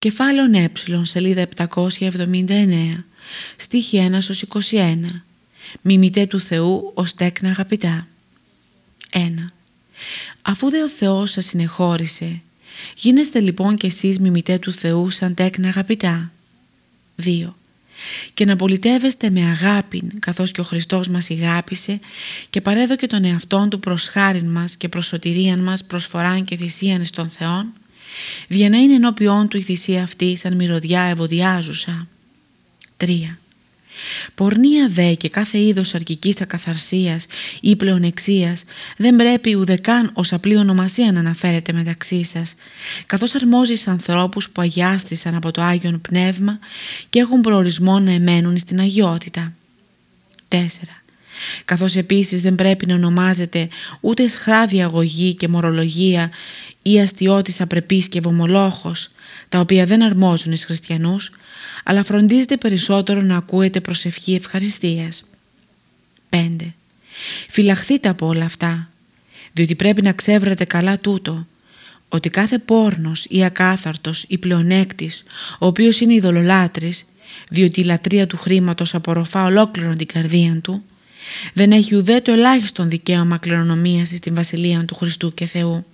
Κεφάλαιο ε, σελίδα 779, στίχη 1 21. Μιμητέ του Θεού ως τέκνα αγαπητά. 1. Αφού δε ο Θεός σας συνεχώρησε, γίνεστε λοιπόν κι εσείς μιμητέ του Θεού σαν τέκνα αγαπητά. 2. Και να πολιτεύεστε με αγάπη, καθώς και ο Χριστός μας ηγάπησε και παρέδωκε τον εαυτόν του προς χάριν μας και προς σωτηρίαν μας προσφοράν και θυσίαν στον Θεόν, είναι ενώπιόν του η θυσία αυτή σαν μυρωδιά ευωδιάζουσα. 3. Πορνεία δε και κάθε είδος αρκικής ακαθαρσίας ή πλεονεξίας δεν πρέπει ουδεκάν ως απλή ονομασία να αναφέρεται μεταξύ σας, καθώς αρμόζει σε ανθρώπους που αγιάστησαν από το Άγιον Πνεύμα και έχουν προορισμό να εμένουν στην αγιότητα. 4 καθώς επίσης δεν πρέπει να ονομάζεται ούτε σχράδια αγωγή και μορολογία ή αστιώτης απρεπής και βομολόχος, τα οποία δεν αρμόζουν εις χριστιανούς, αλλά φροντίζεται περισσότερο να ακούεται προσευχή ευχαριστίας. 5. Φυλαχθείτε από όλα αυτά, διότι πρέπει να ξέβρατε καλά τούτο, ότι κάθε πόρνος ή ακάθαρτος ή πλεονέκτης, ο οποίος είναι ειδωλολάτρης, διότι η λατρεία του χρήματος απορροφά ολόκληρον την καρδία του, δεν έχει ουδέ το ελάχιστον δικαίωμα κληρονομίας στην Βασιλεία του Χριστού και Θεού.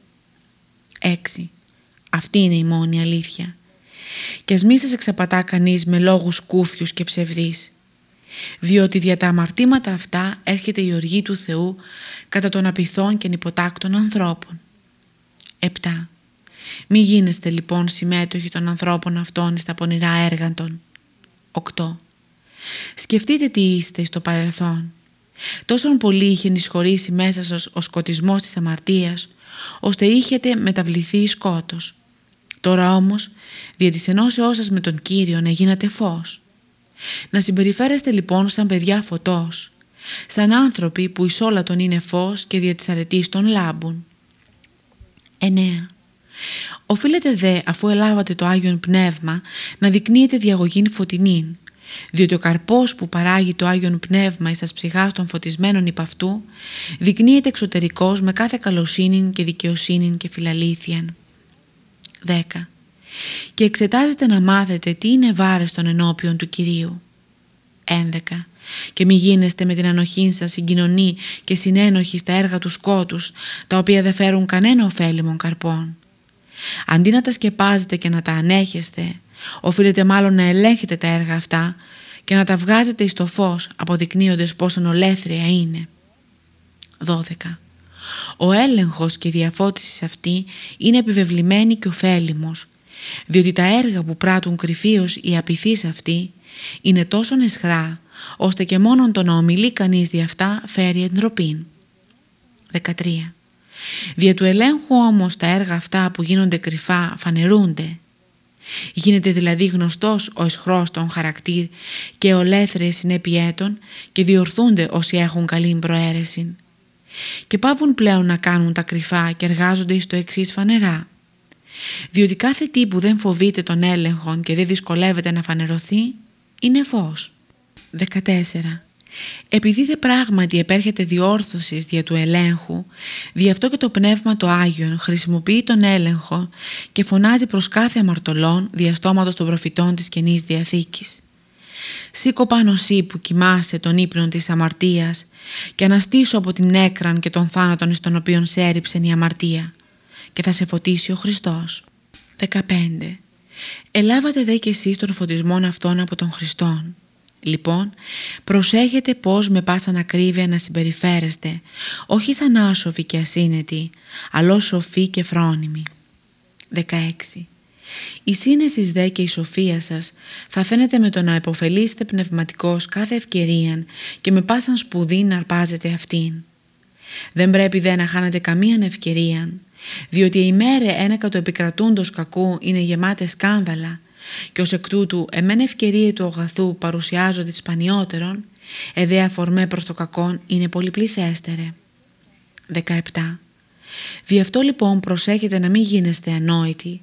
6. Αυτή είναι η μόνη αλήθεια. Και ας μη σας εξαπατά κανείς με λόγους κούφιους και ψευδείς. Διότι δια τα αμαρτήματα αυτά έρχεται η οργή του Θεού κατά των απειθών και ανυποτάκτων ανθρώπων. 7. Μη γίνεστε λοιπόν συμμέτοχοι των ανθρώπων αυτών στα πονηρά έργα των. 8. Σκεφτείτε τι είστε στο παρελθόν Τόσον πολύ είχε ενισχωρήσει μέσα σας ο σκοτισμός της αμαρτίας, ώστε είχετε μεταβληθεί σκότος. Τώρα όμως, δια της ενώσεώς σας με τον Κύριο να γίνατε φως. Να συμπεριφέρεστε λοιπόν σαν παιδιά φωτός, σαν άνθρωποι που εις όλα τον είναι φως και δια της αρετής τον λάμπουν. 9. Οφείλετε δε αφού ελάβατε το Άγιον Πνεύμα να δεικνύετε διαγωγήν φωτεινήν, διότι ο καρπός που παράγει το Άγιον Πνεύμα εις ψυχάς των φωτισμένων υπ' αυτού δεικνύεται εξωτερικός με κάθε καλοσύνη και δικαιοσύνη και φιλαλήθειαν. 10. Και εξετάζετε να μάθετε τι είναι βάρες των ενώπιων του Κυρίου. 11. Και μη γίνεστε με την ανοχή σας συγκοινωνή και συνένοχοι στα έργα του σκότους, τα οποία δεν φέρουν κανένα ωφέλιμον καρπών. Αντί να τα σκεπάζετε και να τα ανέχεστε, Οφείλετε μάλλον να ελέγχετε τα έργα αυτά και να τα βγάζετε εις το φως αποδεικνύοντας πόσο ολέθρια είναι. 12. Ο έλεγχος και η διαφώτισης αυτή είναι επιβεβλημένη και ωφέλιμος, διότι τα έργα που πράττουν κρυφίως οι απειθείς αυτοί είναι τόσο εσχρά, ώστε και μόνον το να ομιλεί κανείς δι' αυτά φέρει εντροπή. 13. Δια του ελέγχου όμως τα έργα αυτά που γίνονται κρυφά φανερούνται Γίνεται δηλαδή γνωστός ο εσχρός των χαρακτήρ και ολέθριες συνέπειέτων και διορθούνται όσοι έχουν καλή προαίρεση. Και πάβουν πλέον να κάνουν τα κρυφά και εργάζονται στο εξής φανερά. Διότι κάθε τι που δεν φοβείται τον έλεγχο και δεν δυσκολεύεται να φανερωθεί είναι φως. 14. Επειδή δε πράγματι επέρχεται διόρθωσης δια του ελέγχου, δι' αυτό και το Πνεύμα το Άγιον χρησιμοποιεί τον έλεγχο και φωνάζει προς κάθε αμαρτωλόν διαστόματος των προφητών της Καινής Διαθήκης. Σήκω πάνω σύ που κοιμάσαι τον ύπνο της αμαρτίας και αναστήσω από την έκραν και τον θάνατον εις τον οποίον σε έριψεν η αμαρτία και θα σε φωτίσει ο Χριστός. 15. Ελάβατε δε και εσείς τον φωτισμόν αυτόν από τον Χριστόν Λοιπόν, προσέχετε πώς με πάσαν ακρίβεια να συμπεριφέρεστε, όχι σαν άσοφοι και ασύνετοι, αλλά σοφοί και φρόνιμοι. 16. Η σύνεσης δε και η σοφία σας θα φαίνεται με το να υποφελήσετε πνευματικώς κάθε ευκαιρία και με πάσαν σπουδή να αρπάζετε αυτήν. Δεν πρέπει δε να χάνετε καμία ευκαιρία, διότι η μέρε ένεκα του επικρατούντος κακού είναι γεμάτες σκάνδαλα και ως εκ τούτου εμέν ευκαιρία του αγαθού παρουσιάζονται σπανιότερον, εδέ αφορμέ προς το κακόν είναι πολυπληθέστερε. 17. Δι' αυτό λοιπόν προσέχετε να μην γίνεστε ανόητοι,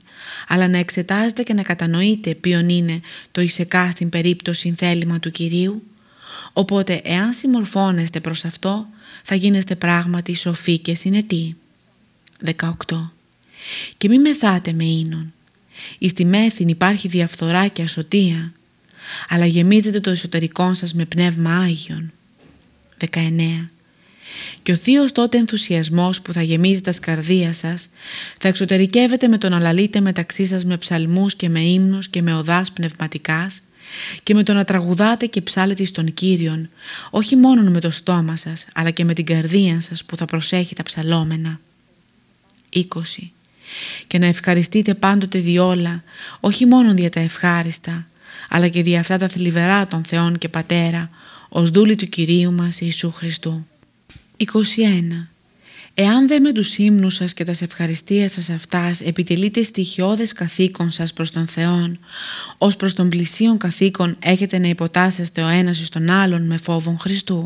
αλλά να εξετάζετε και να κατανοείτε ποιον είναι το εισεκά στην περίπτωση θέλημα του Κυρίου, οπότε εάν συμμορφώνεστε προς αυτό θα γίνεστε πράγματι σοφοί και συνετοί. 18. Και μη μεθάτε με ίνον, εις τη μέθην υπάρχει διαφθορά και ασωτεία, αλλά γεμίζετε το εσωτερικό σας με πνεύμα Άγιον. 19. Και ο θείος τότε ενθουσιασμός που θα γεμίζει τα σκαρδία σας θα εξωτερικεύεται με τον αλαλείτε μεταξύ σας με ψαλμούς και με ύμνους και με οδάς πνευματικάς και με το να τραγουδάτε και ψάλετε στον Κύριον όχι μόνο με το στόμα σας αλλά και με την καρδία σας που θα προσέχει τα ψαλόμενα. 20. Και να ευχαριστείτε πάντοτε διόλα όχι μόνο δια τα ευχάριστα αλλά και δια αυτά τα θλιβερά των Θεών και Πατέρα ως δούλη του Κυρίου μας Ιησού Χριστού. 21. Εάν δε με τους ύμνους σας και τα ευχαριστίας σας αυτάς επιτελείτε στοιχειώδες καθήκον σας προς τον Θεόν, ως προς τον πλησίον καθήκον έχετε να υποτάσσεστε ο ένας εις τον άλλον με φόβον Χριστού.